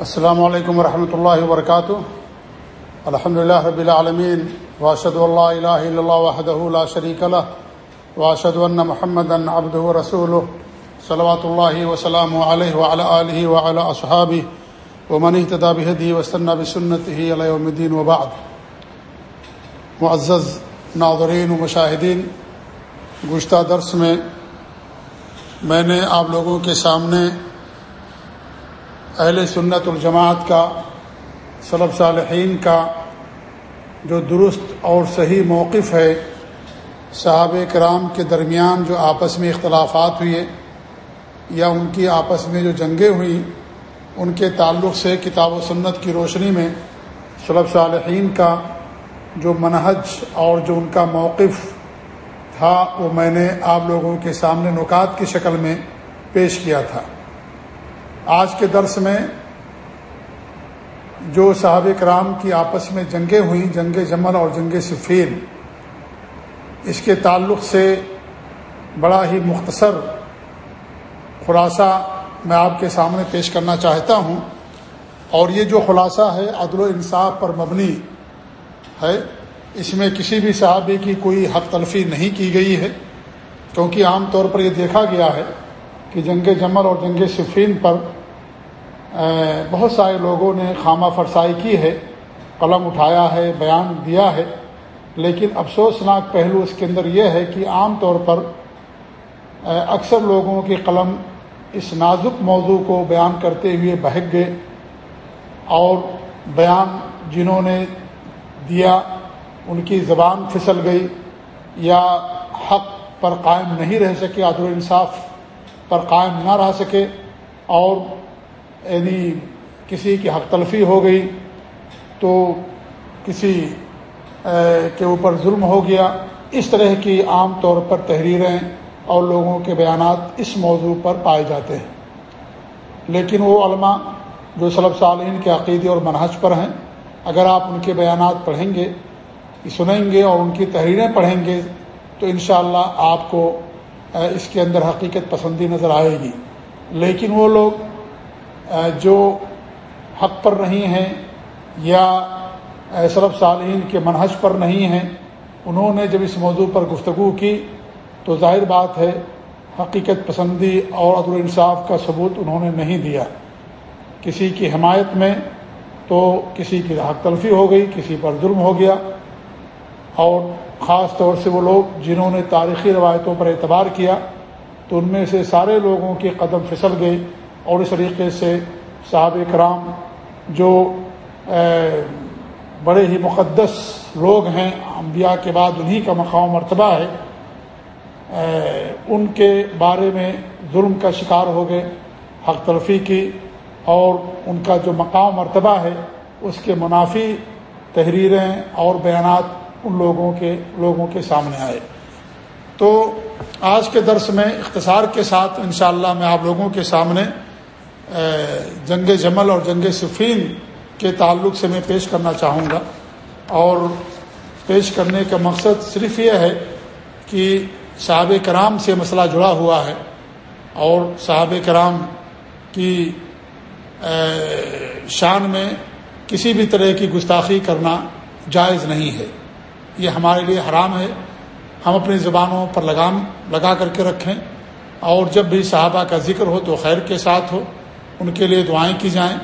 السلام علیکم ورحمۃ اللہ وبرکاتہ۔ الحمد للہ رب العالمین واشد اللہ الہ الا اللہ وحدہ لا شریک له واشد ان محمد عبدہ ورسولہ۔ صلوات اللہ وسلام علیہ وعلى آلہ وعلى اصحابہ۔ ومن اهتدى بهديه واستنى بسنته الى يوم الدين وبعد معزز ناظرین و مشاہدین، گزشتہ درس میں میں نے آپ لوگوں کے سامنے اہل سنت الجماعت کا صلب صالحین کا جو درست اور صحیح موقف ہے صحاب کرام کے درمیان جو آپس میں اختلافات ہوئے یا ان کی آپس میں جو جنگیں ہوئیں ان کے تعلق سے کتاب و سنت کی روشنی میں صلب صالحین کا جو منہج اور جو ان کا موقف تھا، وہ میں نے آپ لوگوں کے سامنے نکات کی شکل میں پیش کیا تھا۔ آج کے درس میں جو صحاب کرام کی آپس میں جنگیں ہوئیں، جنگ جمل اور جنگ صفین اس کے تعلق سے بڑا ہی مختصر خلاصہ میں آپ کے سامنے پیش کرنا چاہتا ہوں۔ اور یہ جو خلاصہ ہے، عدل و انصاف پر مبنی ہے، اس میں کسی بھی صحابی کی کوئی حق تلفی نہیں کی گئی ہے۔ کیونکہ عام طور پر یہ دیکھا گیا ہے کہ جنگ جمل اور جنگ صفین پر بہت سارے لوگوں نے خامہ فرسائی کی ہے، قلم اٹھایا ہے، بیان دیا ہے، لیکن افسوسناک پہلو اس کے اندر یہ ہے کہ عام طور پر اکثر لوگوں کی قلم اس نازک موضوع کو بیان کرتے ہوئے بہک گئے اور بیان جنہوں نے دیا، ان کی زبان پھسل گئی یا حق پر قائم نہیں رہ سکے، عدل انصاف پر قائم نہ رہ سکے اور یعنی کسی کی حق تلفی ہو گئی تو کسی کے اوپر ظلم ہو گیا، اس طرح کی عام طور پر تحریریں اور لوگوں کے بیانات اس موضوع پر پائے جاتے ہیں۔ لیکن وہ علماء جو صلب صالین کے عقیدے اور منحج پر ہیں، اگر آپ ان کے بیانات پڑھیں گے، سنیں گے اور ان کی تحریریں پڑھیں گے، تو انشاءاللہ اللہ آپ کو اس کے اندر حقیقت پسندی نظر آئے گی۔ لیکن وہ لوگ جو حق پر نہیں ہیں یا صرف صالحین کے منحج پر نہیں ہیں، انہوں نے جب اس موضوع پر گفتگو کی تو ظاہر بات ہے، حقیقت پسندی اور عدل انصاف کا ثبوت انہوں نے نہیں دیا۔ کسی کی حمایت میں تو کسی کی حق تلفی ہو گئی، کسی پر ظلم ہو گیا۔ اور خاص طور سے وہ لوگ جنہوں نے تاریخی روایتوں پر اعتبار کیا، تو ان میں سے سارے لوگوں کے قدم پھسل گئے اور اس طریقے سے صحاب کرام جو بڑے ہی مقدس لوگ ہیں، انبیاء کے بعد انہی کا مقام مرتبہ ہے ان کے بارے میں ظلم کا شکار ہو گئے، حق تلفی کی، اور ان کا جو مقام مرتبہ ہے، اس کے منافی تحریریں اور بیانات ان لوگوں کے لوگوں کے سامنے آئے۔ تو آج کے درس میں اختصار کے ساتھ انشاءاللہ میں آپ لوگوں کے سامنے جنگ جمل اور جنگ صفین کے تعلق سے میں پیش کرنا چاہوں گا۔ اور پیش کرنے کا مقصد صرف یہ ہے کہ صحاب کرام سے مسئلہ جڑا ہوا ہے اور صحاب کرام کی شان میں کسی بھی طرح کی گستاخی کرنا جائز نہیں ہے۔ یہ ہمارے لیے حرام ہے۔ ہم اپنی زبانوں پر لگام، لگا کر کے رکھیں۔ اور جب بھی صحابہ کا ذکر ہو تو خیر کے ساتھ ہو۔ ان کے لیے دعائیں کی جائیں۔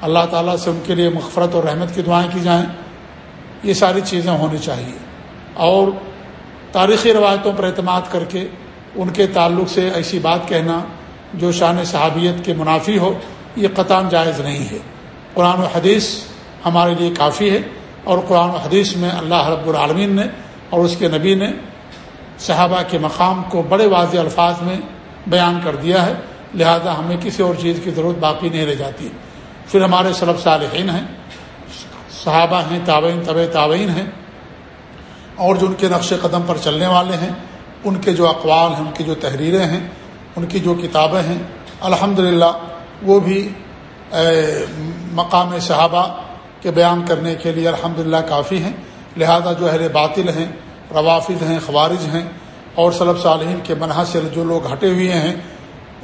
اللہ تعالیٰ سے ان کے لیے مغفرت اور رحمت کی دعائیں کی جائیں۔ یہ ساری چیزیں ہونی چاہیے۔ اور تاریخی روایتوں پر اعتماد کر کے ان کے تعلق سے ایسی بات کہنا جو شان صحابیت کے منافی ہو، یہ قطام جائز نہیں ہے۔ قرآن و حدیث ہمارے لیے کافی ہے اور قرآن و حدیث میں اللہ رب العالمین نے اور اس کے نبی نے صحابہ کے مقام کو بڑے واضح الفاظ میں بیان کر دیا ہے۔ لہذا ہمیں کسی اور چیز کی ضرورت باقی نہیں رہ جاتی۔ پھر ہمارے صلب صالحین ہیں، صحابہ ہیں، تابعین طب تابعین ہیں، اور جو ان کے نقش قدم پر چلنے والے ہیں، ان کے جو اقوال ہیں، ان کی جو تحریریں ہیں، ان کی جو کتابیں ہیں الحمد وہ بھی مقام صحابہ کے بیان کرنے کے لیے الحمد کافی ہیں۔ لہذا جو اہل باطل ہیں، روافظ ہیں، خوارج ہیں، اور صلب صالحین کے منحصر جو لوگ ہٹے ہوئے ہیں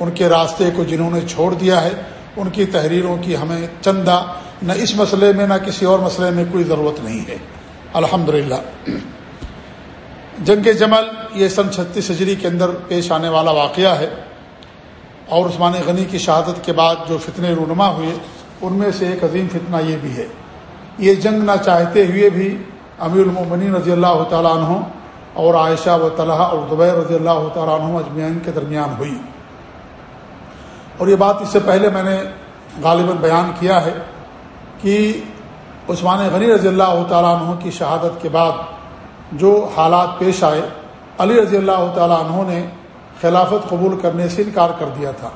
ان کے راستے کو جنہوں نے چھوڑ دیا ہے، ان کی تحریروں کی ہمیں چندہ، نہ اس مسئلے میں، نہ کسی اور مسئلے میں کوئی ضرورت نہیں ہے۔ الحمد جنگ جمل یہ سن چھتیس ہجری کے اندر پیش آنے والا واقعہ ہے۔ اور عثمان غنی کی شہادت کے بعد جو فتنے رونما ہوئے، ان میں سے ایک عظیم فتنہ یہ بھی ہے۔ یہ جنگ نہ چاہتے ہوئے بھی امیر المومنین رضی اللہ تعالیٰ عنہ اور عائشہ و طلحہ اور زبیر رضی اللہ تعالیٰ عنہ اجمعین کے درمیان ہوئی۔ اور یہ بات اس سے پہلے میں نے غالباً بیان کیا ہے کہ عثمان غنی رضی اللہ تعالیٰ عنہ کی شہادت کے بعد جو حالات پیش آئے، علی رضی اللہ تعالیٰ عنہ نے خلافت قبول کرنے سے انکار کر دیا تھا۔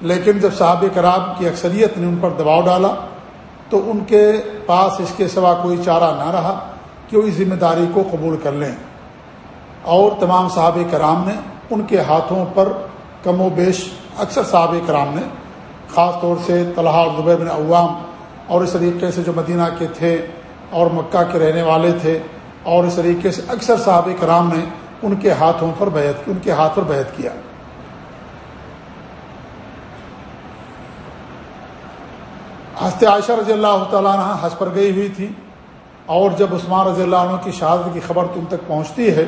لیکن جب صحابہ کرام کی اکثریت نے ان پر دباؤ ڈالا تو ان کے پاس اس کے سوا کوئی چارہ نہ رہا کہ وہ اس ذمہ داری کو قبول کر لیں۔ اور تمام صحابہ کرام نے ان کے ہاتھوں پر کم و بیش اکثر صحابہ کرام نے، خاص طور سے طلحہ اور بن عوام اور اس طریقے سے جو مدینہ کے تھے اور مکہ کے رہنے والے تھے اور اس طریقے سے اکثر صحابہ کرام نے ان کے ہاتھوں پر بیعت ان کے ہاتھ پر بیعت کیا۔ ہست عائشہ رضی اللہ تعالیٰ عنہ ہنس پر گئی ہوئی تھی اور جب عثمان رضی اللہ عنہ کی شہادت کی خبر تم تک پہنچتی ہے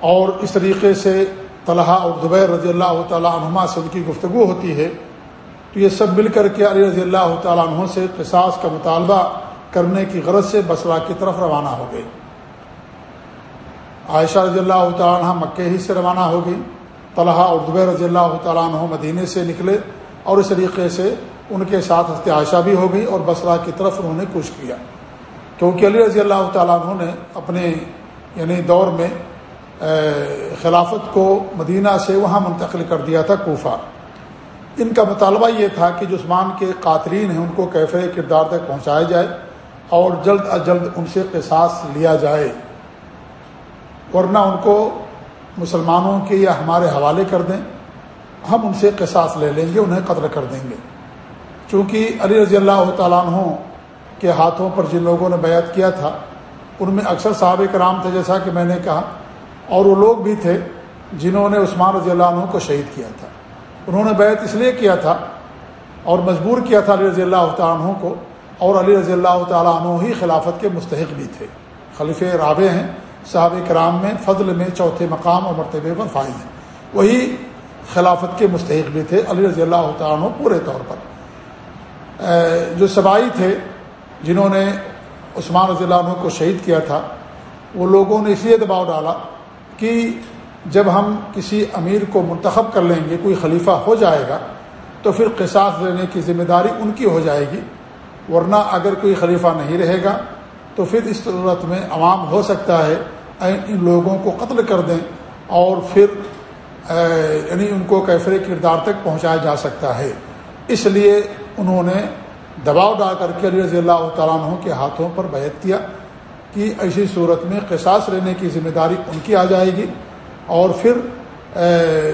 اور اس طریقے سے طلحہ اور زبیر رضی اللہ تعالیٰ عنہما سے ان کی گفتگو ہوتی ہے، تو یہ سب مل کر کے علی رضی اللہ تعالیٰ عنہ سے قصاص کا مطالبہ کرنے کی غرض سے بسرا کی طرف روانہ ہو گئی۔ عائشہ رضی اللہ تعالیٰ عنہ مکے ہی سے روانہ ہو گئی۔ طلحہ اور زبیر رضی اللہ تعالیٰ عنہ مدینے سے نکلے اور اس طریقے سے ان کے ساتھ ہست عائشہ بھی ہو گئی اور بسرا کی طرف انہوں نے کچھ کیا۔ کیونکہ علی رضی اللہ تعالیٰ عنہ نے اپنے یعنی دور میں خلافت کو مدینہ سے وہاں منتقل کر دیا تھا کوفہ۔ ان کا مطالبہ یہ تھا کہ جو عثمان کے قاتلین ہیں، ان کو کیفے کردار تک پہنچایا جائے اور جلد از جلد ان سے قصاص لیا جائے۔ ورنہ ان کو مسلمانوں کے یا ہمارے حوالے کر دیں، ہم ان سے قصاص لے لیں گے، انہیں قتل کر دیں گے۔ چونکہ علی رضی اللہ تعالیٰ عنہ کے ہاتھوں پر جن لوگوں نے بیعت کیا تھا، ان میں اکثر صحابہ کرام تھے، جیسا کہ میں نے کہا اور وہ لوگ بھی تھے جنہوں نے عثمان رضی اللہ عنہ کو شہید کیا تھا۔ انہوں نے بیعت اس لیے کیا تھا اور مجبور کیا تھا علی رضی اللہ تعالیٰ عنہ کو اور علی رضی اللہ تعالیٰ عنہ ہی خلافت کے مستحق بھی تھے۔ خلیف رابع ہیں، صحابہ کرام میں فضل میں چوتھے مقام اور مرتبے پر فائز ہیں۔ وہی خلافت کے مستحق بھی تھے علی رضی اللہ تعالیٰ عنہ پورے طور پر۔ جو سبائی تھے جنہوں نے عثمان رضی اللہ عنہ کو شہید کیا تھا، وہ لوگوں نے اس لیے دباؤ ڈالا کہ جب ہم کسی امیر کو منتخب کر لیں گے، کوئی خلیفہ ہو جائے گا، تو پھر قصاص لینے کی ذمہ داری ان کی ہو جائے گی۔ ورنہ اگر کوئی خلیفہ نہیں رہے گا، تو پھر اس صورت میں عوام ہو سکتا ہے ان لوگوں کو قتل کر دیں اور پھر یعنی ان کو کیفر کردار تک پہنچایا جا سکتا ہے۔ اس لیے انہوں نے دباؤ ڈال کر کے علی رضی اللہ تعالیٰ عنہ کے ہاتھوں پر بیعت کیا۔ کہ ایسی صورت میں قصاص لینے کی ذمہ داری ان کی آ جائے گی اور پھر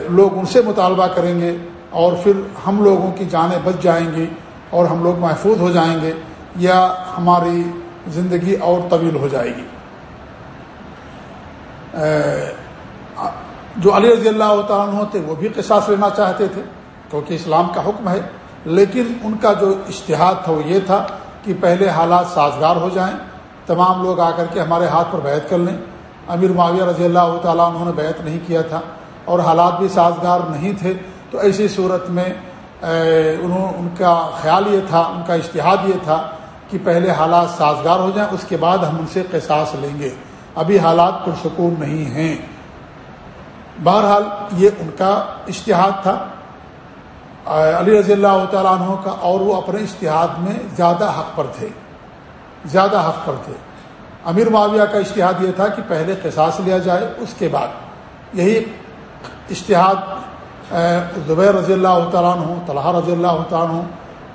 لوگ ان سے مطالبہ کریں گے اور پھر ہم لوگوں کی جانیں بچ جائیں گی اور ہم لوگ محفوظ ہو جائیں گے یا ہماری زندگی اور طویل ہو جائے گی۔ جو علی رضی اللہ تعالیٰ تھے، وہ بھی قصاص لینا چاہتے تھے کیونکہ اسلام کا حکم ہے، لیکن ان کا جو اشتہاد تھا وہ یہ تھا کہ پہلے حالات سازگار ہو جائیں۔ تمام لوگ آ کر کے ہمارے ہاتھ پر بیعت کر لیں۔ امیر معاویہ رضی اللہ تعالیٰ انہوں نے بیعت نہیں کیا تھا اور حالات بھی سازگار نہیں تھے۔ تو ایسی صورت میں انہوں، ان کا خیال یہ تھا، ان کا اشتہاد یہ تھا کہ پہلے حالات سازگار ہو جائیں، اس کے بعد ہم ان سے قصاص لیں گے۔ ابھی حالات پرسکون نہیں ہیں۔ بہرحال، یہ ان کا اشتہاد تھا۔ علی رضی اللہ تعالیٰ عنہ کا اور وہ اپنے اشتہاد میں زیادہ حق پر تھے۔ زیادہ حق پر تھے امیر معاویہ کا اشتہاد یہ تھا کہ پہلے قصاص لیا جائے، اس کے بعد۔ یہی اشتہاد زبیر رضی اللہ تعالیٰ عنہ، طلحہ رضی اللہ تعالیٰ عنہ،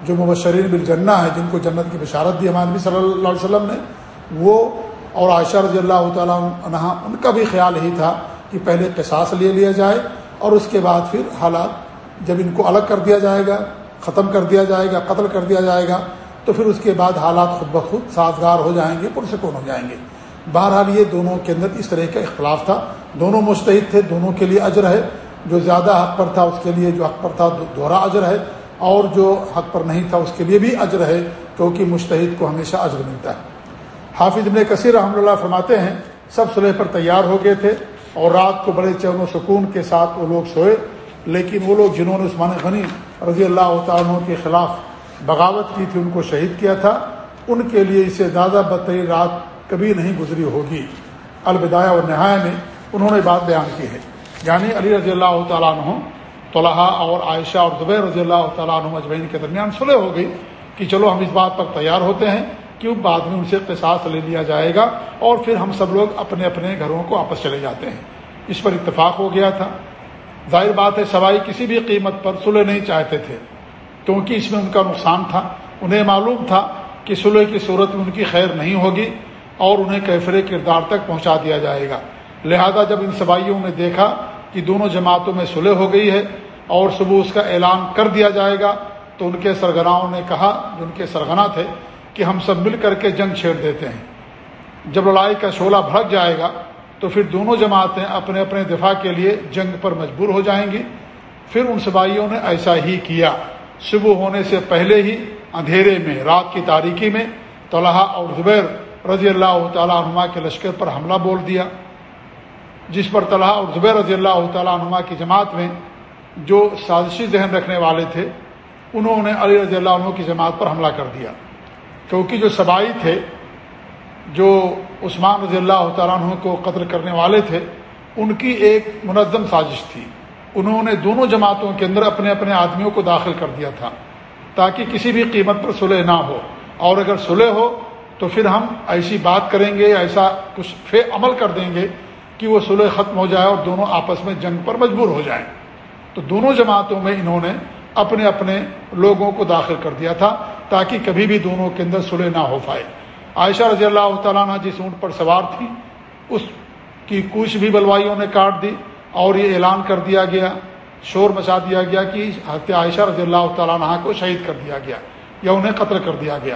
جو مبشرین بالجنہ ہے جن کو جنت کی بشارت دی۔ ہمارے نبی صلی اللہ علیہ وسلم نے وہ اور عائشہ رضی اللہ تعالیٰ عنہ، ان کا بھی خیال یہی تھا کہ پہلے قصاص لے لیا جائے اور اس کے بعد پھر حالات جب ان کو الگ کر دیا جائے گا، ختم کر دیا جائے گا، قتل کر دیا جائے گا تو پھر اس کے بعد حالات خود بخود سازگار ہو جائیں گے، پرسکون ہو جائیں گے۔ بہرحال یہ دونوں کے اندر اس طرح کا اختلاف تھا۔ دونوں مستحد تھے، دونوں کے لیے اجر ہے۔ جو زیادہ حق پر تھا اس کے لیے، جو حق پر تھا، دوہرا اجر ہے۔ اور جو حق پر نہیں تھا اس کے لیے بھی اجر ہے، کیونکہ مشتحد کو ہمیشہ اجر ملتا ہے۔ حافظ ابن کثیر رحمۃ اللہ فرماتے ہیں، سب صلح پر تیار ہو گئے تھے اور رات کو بڑے چین و سکون کے ساتھ وہ لوگ سوئے، لیکن وہ لوگ جنہوں نے عثمان غنی رضی اللہ تعالیٰ کے خلاف بغاوت کی تھی، ان کو شہید کیا تھا۔ ان کے لیے اسے زیادہ بدترین رات کبھی نہیں گزری ہوگی۔ الوداع اور نہایا میں انہوں نے بات بیان کی ہے۔ یعنی علی رضی اللہ تعالیٰ عنہ، طلحہ اور عائشہ اور زبیر رضی اللہ تعالیٰ عنہ اجمعین کے درمیان سلح ہو گئی کہ چلو ہم اس بات پر تیار ہوتے ہیں کہ بعد میں ان سے قصاص لے لیا جائے گا اور پھر ہم سب لوگ اپنے اپنے گھروں کو واپس چلے جاتے ہیں۔ اس پر اتفاق ہو گیا تھا۔ ظاہر بات ہے، سوائی کسی بھی قیمت پر سلح نہیں چاہتے تھے۔ کیونکہ اس میں ان کا نقصان تھا، انہیں معلوم تھا کہ سلح کی صورت میں ان کی خیر نہیں ہوگی اور انہیں کیفر کردار تک پہنچا دیا جائے گا۔ لہذا جب ان سوائیوں نے دیکھا کہ دونوں جماعتوں میں سلح ہو گئی ہے اور صبح اس کا اعلان کر دیا جائے گا، تو ان کے سرگناؤں نے کہا، جو ان کے سرگنا تھے، کہ ہم سب مل کر کے جنگ چھیڑ دیتے ہیں۔ جب لڑائی کا شعلہ بھڑک جائے گا، تو پھر دونوں جماعتیں اپنے اپنے دفاع کے لیے جنگ پر مجبور ہو جائیں گی۔ پھر ان سبائیوں نے ایسا ہی کیا۔ صبح ہونے سے پہلے ہی اندھیرے میں، رات کی تاریکی میں طلحہ اور زبیر رضی اللہ تعالیٰ عنما کے لشکر پر حملہ بول دیا، جس پر طلحہ اور زبیر رضی اللہ تعالیٰ عنما کی جماعت میں جو سازشی ذہن رکھنے والے تھے، انہوں نے علی رضی اللہ عنہ کی جماعت پر حملہ کر دیا۔ کیونکہ جو سبائی تھے، جو عثمان رضی اللہ تعالیٰ عنہ کو قتل کرنے والے تھے، ان کی ایک منظم سازش تھی۔ انہوں نے دونوں جماعتوں کے اندر اپنے اپنے آدمیوں کو داخل کر دیا تھا تاکہ کسی بھی قیمت پر صلح نہ ہو۔ اور اگر صلح ہو تو پھر ہم ایسی بات کریں گے، ایسا کچھ فے عمل کر دیں گے کہ وہ صلح ختم ہو جائے اور دونوں آپس میں جنگ پر مجبور ہو جائیں۔ تو دونوں جماعتوں میں انہوں نے اپنے اپنے لوگوں کو داخل کر دیا تھا تاکہ کبھی بھی دونوں کے اندر سلح نہ ہو پائے۔ عائشہ رضی اللہ تعالیٰ عنہ جس اونٹ پر سوار تھی اس کی کچھ بھی بلوائیوں نے کاٹ دی۔ اور یہ اعلان کر دیا گیا، شور مچا دیا گیا کہ حضرت عائشہ رضی اللہ تعالیٰ عنہ کو شہید کر دیا گیا یا انہیں قتل کر دیا گیا۔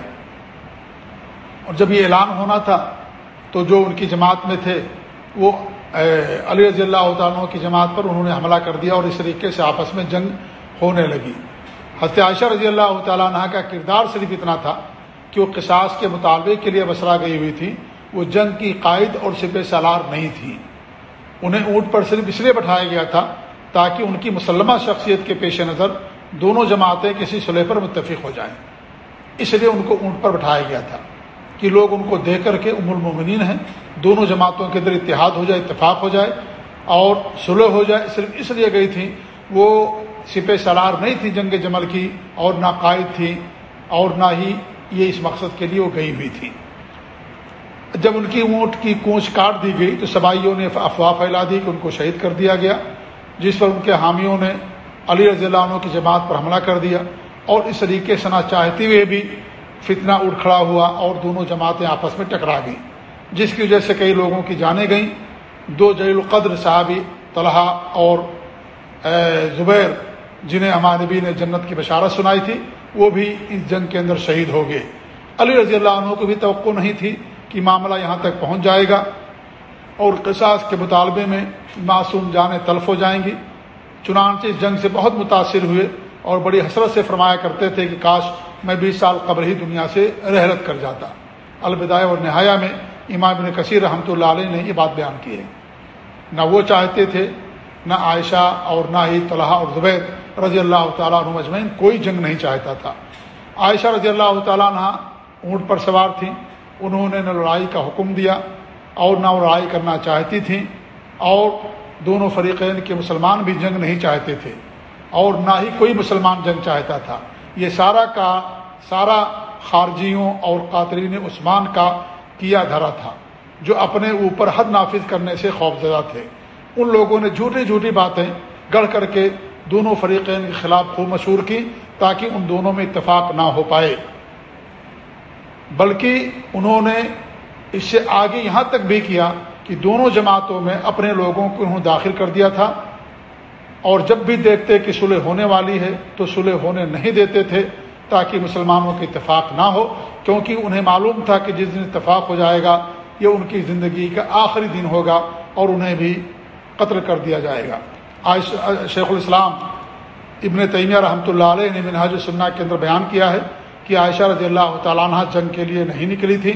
اور جب یہ اعلان ہونا تھا تو جو ان کی جماعت میں تھے، وہ علی رضی اللہ تعالیٰ کی جماعت پر انہوں نے حملہ کر دیا اور اس طریقے سے آپس میں جنگ ہونے لگی۔ حضرت عائشہ رضی اللہ تعالیٰ عنہ کا کردار صرف اتنا تھا کہ وہ قصاص کے مطالبے کے لیے بسرا گئی ہوئی تھی، وہ جنگ کی قائد اور سپہ سالار نہیں تھی انہیں اونٹ پر صرف اس لیے بٹھایا گیا تھا تاکہ ان کی مسلمہ شخصیت کے پیش نظر دونوں جماعتیں کسی صلح پر متفق ہو جائیں۔ اس لیے ان کو اونٹ پر بٹھایا گیا تھا کہ لوگ ان کو دیکھ کر کے ام المومنین ہیں، دونوں جماعتوں کے اندر اتحاد ہو جائے، اتفاق ہو جائے اور سلح ہو جائے۔ صرف اس لیے گئی تھی وہ سپہ سلار نہیں تھی جنگ جمل کی اور نہ قائد تھی اور نہ ہی یہ اس مقصد کے لیے وہ گئی ہوئی تھی جب ان کی اونٹ کی کونچ کاٹ دی گئی تو سبائیوں نے افواہ پھیلا دی کہ ان کو شہید کر دیا گیا، جس پر ان کے حامیوں نے علی رضی اللہ عنہ کی جماعت پر حملہ کر دیا۔ اور اس طریقے سے نہ چاہتے ہوئے بھی فتنہ اٹھ کھڑا ہوا اور دونوں جماعتیں آپس میں ٹکرا گئیں، جس کی وجہ سے کئی لوگوں کی جانیں گئیں۔ دو جلیل القدر صحابی طلحہ اور زبیر، جنہیں ہمارے نبی نے جنت کی بشارت سنائی تھی، وہ بھی اس جنگ کے اندر شہید ہو گئے۔ علی رضی اللہ عنہ کو بھی توقع نہیں تھی کہ معاملہ یہاں تک پہنچ جائے گا اور قصاص کے مطالبے میں معصوم جانیں تلف ہو جائیں گی۔ چنانچہ اس جنگ سے بہت متاثر ہوئے اور بڑی حسرت سے فرمایا کرتے تھے کہ کاش میں بیس سال قبل ہی دنیا سے رحلت کر جاتا۔ الوداع اور نہایا میں امام بن کثیر رحمۃ اللہ علیہ نے یہ بات بیان کی ہے۔ نہ وہ چاہتے تھے، نہ عائشہ اور نہ ہی طلحہ اور زبید رضی اللہ تعالیٰ عنہ مجمعین کوئی جنگ نہیں چاہتا تھا۔ عائشہ رضی اللہ تعالیٰ عنہ اونٹ پر سوار تھیں۔ انہوں نے نہ لڑائی کا حکم دیا اور نہ وہ لڑائی کرنا چاہتی تھیں اور دونوں فریقین کے مسلمان بھی جنگ نہیں چاہتے تھے اور نہ ہی کوئی مسلمان جنگ چاہتا تھا۔ یہ سارا کا سارا خارجیوں اور قاترین عثمان کا کیا دھرا تھا جو اپنے اوپر حد نافذ کرنے سے خوفزدہ تھے۔ ان لوگوں نے جھوٹی جھوٹی باتیں گڑھ کر کے دونوں فریقین کے خلاف خوب مشہور کی تاکہ ان دونوں میں اتفاق نہ ہو پائے۔ بلکہ انہوں نے اس سے آگے یہاں تک بھی کیا کہ دونوں جماعتوں میں اپنے لوگوں کو انہوں داخل کر دیا تھا اور جب بھی دیکھتے کہ سلح ہونے والی ہے تو سلح ہونے نہیں دیتے تھے تاکہ مسلمانوں کے اتفاق نہ ہو، کیونکہ انہیں معلوم تھا کہ جس دن اتفاق ہو جائے گا، یہ ان کی زندگی کا آخری دن ہوگا اور انہیں بھی قتل کر دیا جائے گا۔ شیخ الاسلام ابن تیمیہ رحمۃ اللہ علیہ نے منہاج السنہ کے اندر بیان کیا ہے کہ عائشہ رضی اللہ تعالیٰ عنہ جنگ کے لیے نہیں نکلی تھی،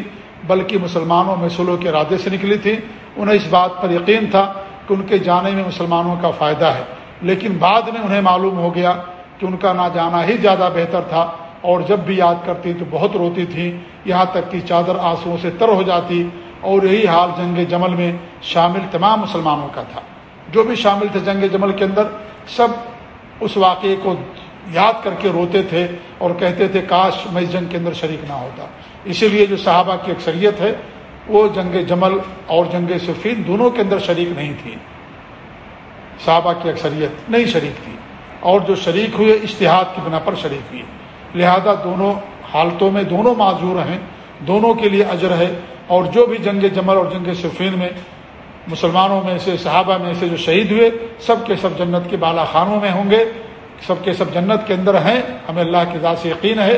بلکہ مسلمانوں میں سلو کے ارادے سے نکلی تھی۔ انہیں اس بات پر یقین تھا کہ ان کے جانے میں مسلمانوں کا فائدہ ہے۔ لیکن بعد میں انہیں معلوم ہو گیا کہ ان کا نہ جانا ہی زیادہ بہتر تھا، اور جب بھی یاد کرتی تو بہت روتی تھیں یہاں تک کہ چادر آنسوؤں سے تر ہو جاتی، اور یہی حال جنگ جمل میں شامل تمام مسلمانوں کا تھا۔ جو بھی شامل تھے جنگ جمل کے اندر، سب اس واقعے کو یاد کر کے روتے تھے اور کہتے تھے، کاش میں اس جنگ کے اندر شریک نہ ہوتا۔ اسی لیے جو صحابہ کی اکثریت ہے، وہ جنگ جمل اور جنگ صفین دونوں کے اندر شریک نہیں تھی۔ صحابہ کی اکثریت نہیں شریک تھی۔ اور جو شریک ہوئے اشتہاد کی بنا پر شریک ہوئی لہذا دونوں حالتوں میں دونوں معذور ہیں، دونوں کے لیے اجر ہے۔ اور جو بھی جنگ جمل اور جنگ صفین میں، مسلمانوں میں سے، صحابہ میں سے جو شہید ہوئے، سب کے سب جنت کے بالا خانوں میں ہوں گے۔ سب کے سب جنت کے اندر ہیں، ہمیں اللہ کے ذات سے یقین ہے،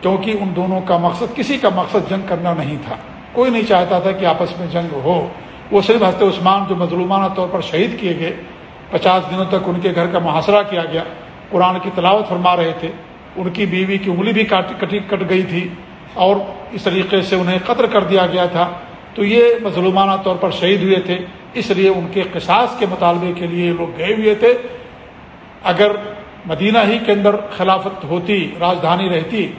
کیونکہ ان دونوں کا مقصد، کسی کا مقصد جنگ کرنا نہیں تھا۔ کوئی نہیں چاہتا تھا کہ آپس میں جنگ ہو۔ وہ صرف حضرت عثمان جو مظلومانہ طور پر شہید کیے گئے، پچاس دنوں تک ان کے گھر کا محاصرہ کیا گیا۔ قرآن کی تلاوت فرما رہے تھے۔ ان کی بیوی کی انگلی بھی کٹی، کٹ گئی تھی اور اس طریقے سے انہیں قتل کر دیا گیا تھا۔ تو یہ مظلومانہ طور پر شہید ہوئے تھے۔ اس لیے ان کے قصاص کے مطالبے کے لیے لوگ گئے ہوئے تھے۔ اگر مدینہ ہی کے اندر خلافت ہوتی، راجدھانی رہتی،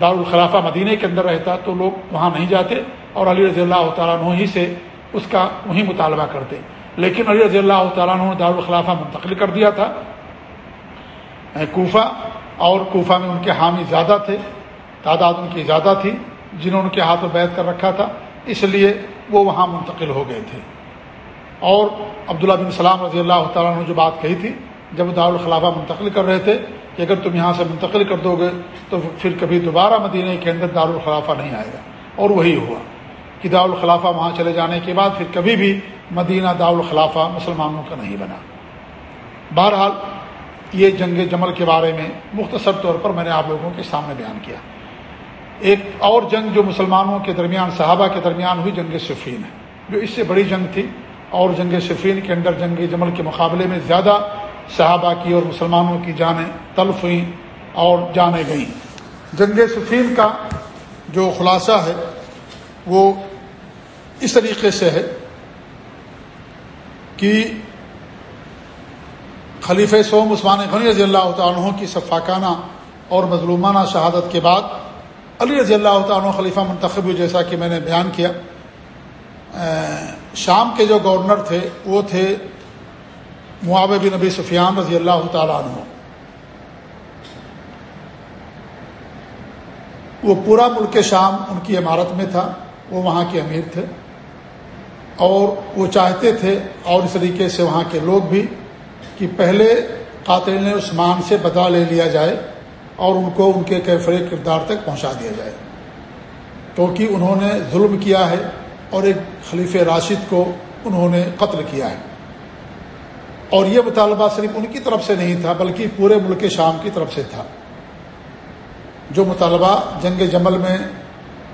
دارالخلافہ مدینہ کے اندر رہتا، تو لوگ وہاں نہیں جاتے اور علی رضی اللہ تعالیٰ عنہ ہی سے اس کا وہی مطالبہ کرتے۔ لیکن علی رضی اللہ تعالیٰ عنہ نے دارالخلافہ منتقل کر دیا تھا۔ یعنی کوفہ، اور کوفہ میں ان کے حامی زیادہ تھے، تعداد ان کی زیادہ تھی، جنہوں نے ان کے ہاتھ بیت کر رکھا تھا، اس لیے وہ وہاں منتقل ہو گئے تھے۔ اور عبداللہ بن سلام رضی اللہ تعالیٰ نے جو بات کہی تھی جب دارالخلافہ منتقل کر رہے تھے کہ اگر تم یہاں سے منتقل کر دو گے تو پھر کبھی دوبارہ مدینہ کے اندر دارالخلافہ نہیں آئے گا۔ اور وہی ہوا کہ دارالخلافہ وہاں چلے جانے کے بعد پھر کبھی بھی مدینہ دارالخلافہ مسلمانوں کا نہیں بنا۔ بہرحال یہ جنگ جمل کے بارے میں مختصر طور پر میں نے آپ لوگوں کے سامنے بیان کیا۔ ایک اور جنگ جو مسلمانوں کے درمیان، صحابہ کے درمیان ہوئی، جنگ صفین ہے۔ جو اس سے بڑی جنگ تھی، اور جنگ صفین کے اندر جنگ جمل کے مقابلے میں زیادہ صحابہ کی اور مسلمانوں کی جانیں تلف ہوئیں اور جانے گئیں۔ جنگ صفین کا جو خلاصہ ہے، وہ اس طریقے سے ہے کہ خلیف سوم عثمان غنی رضی اللہ تعالیٰ کی صفاقانہ اور مظلومانہ شہادت کے بعد علی رضی اللہ تعالیٰ خلیفہ منتخب ہوئے، جیسا کہ میں نے بیان کیا۔ شام کے جو گورنر تھے، وہ تھے بن نبی سفیان رضی اللہ تعالیٰ عنہ۔ وہ پورا ملک شام ان کی عمارت میں تھا، وہ وہاں کے امیر تھے۔ اور وہ چاہتے تھے، اور اس طریقے سے وہاں کے لوگ بھی، کہ پہلے قاتل عثمان سے بدلا لے لیا جائے اور ان کو ان کے کیفر کردار تک پہنچا دیا جائے۔ کیونکہ انہوں نے ظلم کیا ہے اور ایک خلیف راشد کو انہوں نے قتل کیا ہے۔ اور یہ مطالبہ صرف ان کی طرف سے نہیں تھا، بلکہ پورے ملک شام کی طرف سے تھا۔ جو مطالبہ جنگ جمل میں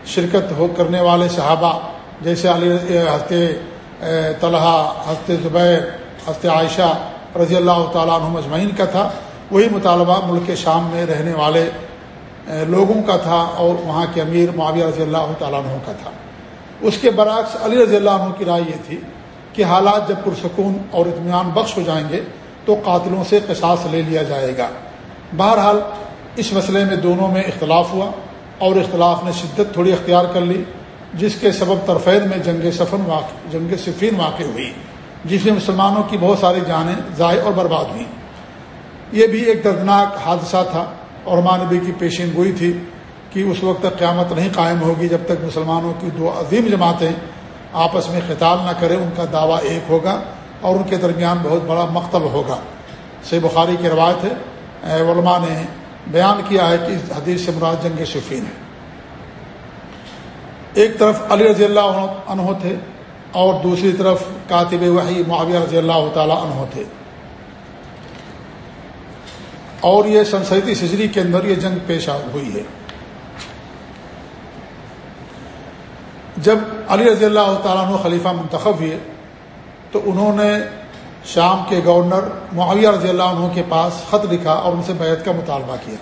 شرکت ہو کرنے والے صحابہ، جیسے علی، حضرت طلحہ، حضرت زبیر، حضرت عائشہ رضی اللہ تعالیٰ عنہ مجمعین کا تھا، وہی مطالبہ ملک شام میں رہنے والے لوگوں کا تھا اور وہاں کے امیر معاویہ رضی اللہ تعالیٰ عنہ کا تھا۔ اس کے برعکس علی رضی اللہ عنہ کی رائے یہ تھی کہ حالات جب پرسکون اور اطمینان بخش ہو جائیں گے تو قاتلوں سے قصاص لے لیا جائے گا۔ بہرحال، اس مسئلے میں دونوں میں اختلاف ہوا اور اختلاف نے شدت تھوڑی اختیار کر لی، جس کے سبب طرفین میں جنگ سفن واقع جنگ صفین واقع ہوئی، جس میں مسلمانوں کی بہت ساری جانیں ضائع اور برباد ہوئیں۔ یہ بھی ایک دردناک حادثہ تھا اور نبی کی پیشین گوئی تھی کہ اس وقت تک قیامت نہیں قائم ہوگی جب تک مسلمانوں کی دو عظیم جماعتیں آپس میں خطال نہ کریں، ان کا دعویٰ ایک ہوگا اور ان کے درمیان بہت بڑا مقتل ہوگا۔ سی بخاری کی روایت ہے۔ علماء نے بیان کیا ہے کہ حدیث سے مراد جنگ شفین ہے ایک طرف علی رضی اللہ عنہ تھے اور دوسری طرف کاتب وحی معاویہ رضی اللہ تعالیٰ عنہ تھے۔ اور یہ سنسیتی سجری کے اندر یہ جنگ پیش ہوئی ہے۔ جب علی رضی اللہ تعالیٰ عنہ خلیفہ منتخب ہوئے، تو انہوں نے شام کے گورنر معاویہ رضی اللہ عنہ کے پاس خط لکھا اور ان سے بیعت کا مطالبہ کیا۔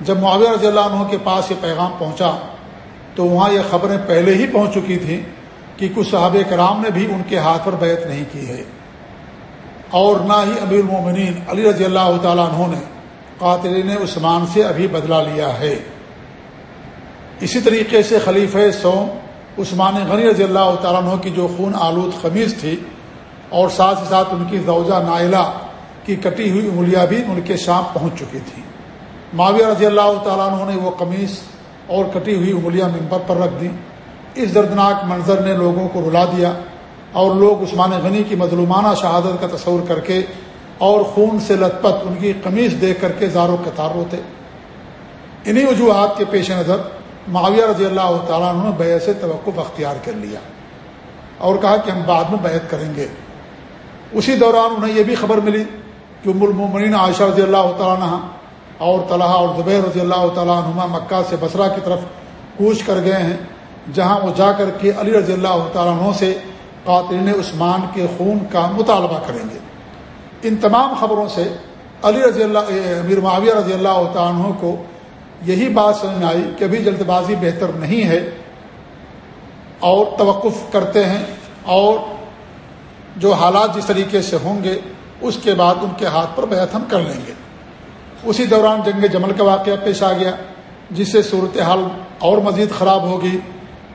جب معاویہ رضی اللہ عنہ کے پاس یہ پیغام پہنچا، تو وہاں یہ خبریں پہلے ہی پہنچ چکی تھیں کہ کچھ صحابہ کرام نے بھی ان کے ہاتھ پر بیعت نہیں کی ہے۔ اور نہ ہی امیر المومنین علی رضی اللہ تعالیٰ عنہ نے قاتلین عثمان سے ابھی بدلہ لیا ہے۔ اسی طریقے سے خلیفہ سوم عثمان غنی رضی اللہ تعالیٰ عنہ کی جو خون آلود خمیز تھی اور ساتھ ہی ساتھ ان کی زوجہ نائلہ کی کٹی ہوئی انگلیاں بھی ان کے شام پہنچ چکی تھیں۔ معاویہ رضی اللہ تعالیٰ عنہ نے وہ قمیص اور کٹی ہوئی انگلیاں ممبر پر رکھ دیں۔ اس دردناک منظر نے لوگوں کو رلا دیا اور لوگ عثمان غنی کی مظلومانہ شہادت کا تصور کر کے اور خون سے لت پت ان کی قمیص دیکھ کر کے زاروں قطار ہوتے انہی وجوہات کے پیش نظر معاویہ رضی اللہ تعالیٰ عنہ نے بیت سے توقف اختیار کر لیا اور کہا کہ ہم بعد میں بیعت کریں گے۔ اسی دوران انہیں یہ بھی خبر ملی کہ ام المومنین عائشہ رضی اللہ تعالیٰ عنہ اور طلحہ اور زبیر رضی اللہ تعالیٰ عنہ مکہ سے بسرا کی طرف کوچ کر گئے ہیں، جہاں وہ جا کر کے علی رضی اللہ تعالیٰ عنہ سے قاتلین عثمان کے خون کا مطالبہ کریں گے۔ ان تمام خبروں سے علی رضی اللہ، امیر معاویہ رضی اللہ تعالیٰ عنہ کو یہی بات سمجھ میں آئی کہ ابھی جلد بازی بہتر نہیں ہے اور توقف کرتے ہیں اور جو حالات جس طریقے سے ہوں گے، اس کے بعد ان کے ہاتھ پر بیعت ہم کر لیں گے۔ اسی دوران جنگ جمل کا واقعہ پیش آ گیا، جس سے صورتحال اور مزید خراب ہوگی،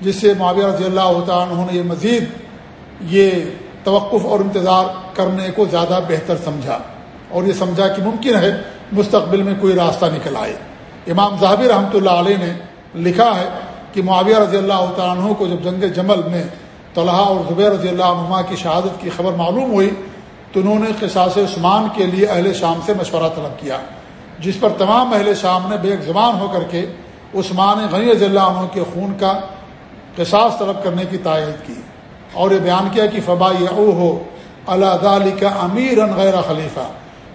جس سے معاویہ رضی اللہ عنہ نے یہ مزید یہ توقف اور انتظار کرنے کو زیادہ بہتر سمجھا۔ اور یہ سمجھا کہ ممکن ہے مستقبل میں کوئی راستہ نکل آئے۔ امام ظہبی رحمۃ اللہ علیہ نے لکھا ہے کہ معاویہ رضی اللہ عنہ کو جب جنگ جمل میں طلحہ اور زبیر رضی اللہ عنہ کی شہادت کی خبر معلوم ہوئی تو انہوں نے قصاص عثمان کے لیے اہل شام سے مشورہ طلب کیا، جس پر تمام اہل شام نے بے زبان ہو کر کے عثمان غنی رضی اللہ عنہ کے خون کا قصاص طلب کرنے کی تائید کی اور یہ بیان کیا کہ فبا او ہو اللہ کا امیر غیر خلیفہ